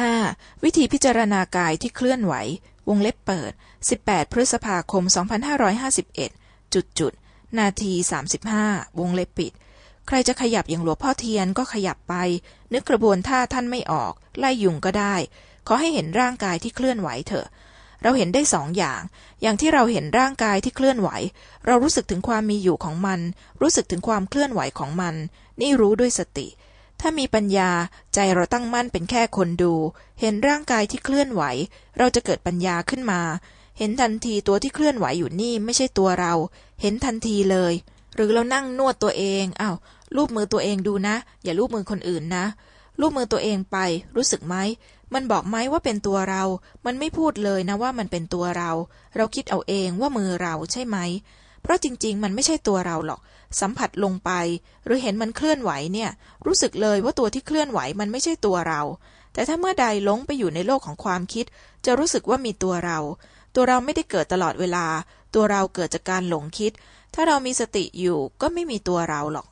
5. วิธีพิจารณากายที่เคลื่อนไหว วงเล็บเปิด 18 พฤษภาคม 2551 จุดจุด นาที 35 วงเล็บปิด ใครจะขยับอย่างหลวงพ่อเทียนก็ขยับไป นึกกระบวนท่าท่านไม่ออก ไล่ยุงก็ได้ ขอให้เห็นร่างกายที่เคลื่อนไหวเถอะ เราเห็นได้สองอย่าง อย่างที่เราเห็นร่างกายที่เคลื่อนไหว เรารู้สึกถึงความมีอยู่ของมัน รู้สึกถึงความเคลื่อนไหวของมัน นี่รู้ด้วยสติ ถ้ามีปัญญาใจเราตั้งมั่นเป็นแค่คนดู เห็นร่างกายที่เคลื่อนไหว เราจะเกิดปัญญาขึ้นมา เห็นทันทีตัวที่เคลื่อนไหวอยู่นี่ไม่ใช่ตัวเรา เห็นทันทีเลย หรือเรานั่งนวดตัวเองอ้าวรูปมือตัวเองดูนะ อย่ารูปมือคนอื่นนะรูปมือตัวเองไป รู้สึกไหมมันบอกไหมว่าเป็นตัวเรา มันไม่พูดเลยนะว่ามันเป็นตัวเรา เราคิดเอาเองว่ามือเราใช่ไหม เพราะจริง ๆ มันไม่ใช่ตัวเราหรอก สัมผัสลงไป หรือเห็นมันเคลื่อนไหวเนี่ย รู้สึกเลยว่าตัวที่เคลื่อนไหวมันไม่ใช่ตัวเรา แต่ถ้าเมื่อใดหลงไปอยู่ในโลกของความคิด จะรู้สึกว่ามีตัวเรา ตัวเราไม่ได้เกิดตลอดเวลา ตัวเราเกิดจากการหลงคิด ถ้าเรามีสติอยู่ก็ไม่มีตัวเราหรอก